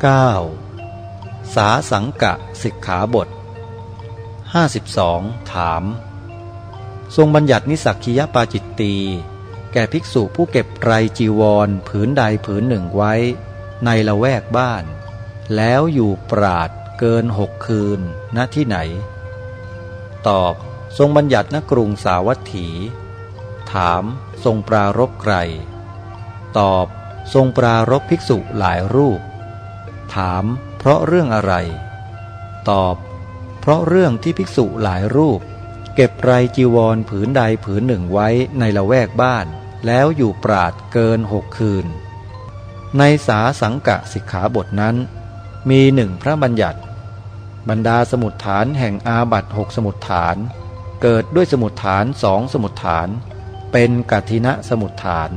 9. สาสังกะสิกขาบท 52 ถาม ทรงบัญญัตินิสักคียปาจิตตี แก่ภิกษุผู้เก็บไรจีวรผืนใดผืนหนึ่งไว้ ในละแวกบ้าน แล้วอยู่ปราดเกินหกคืนณที่ไหน ตอบทรงบัญญัติณกรุงสาวัตถี ถามทรงปรารบใคร ตอบทรงปรารบภิกษุหลายรูป ถาม เพราะเรื่องอะไร ตอบ เพราะเรื่องที่ภิกษุหลายรูป เก็บไรจีวรผืนใดผืนหนึ่งไว้ในละแวกบ้าน แล้วอยู่ปราดเกินหกคืน ในสาสังกะสิกขาบทนั้น มีหนึ่งพระบัญญัติ บรรดาสมุดฐานแห่งอาบัตหกสมุดฐาน เกิดด้วยสมุดฐานสองสมุดฐาน เป็นกัทินะสมุดฐาน